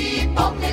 Keep on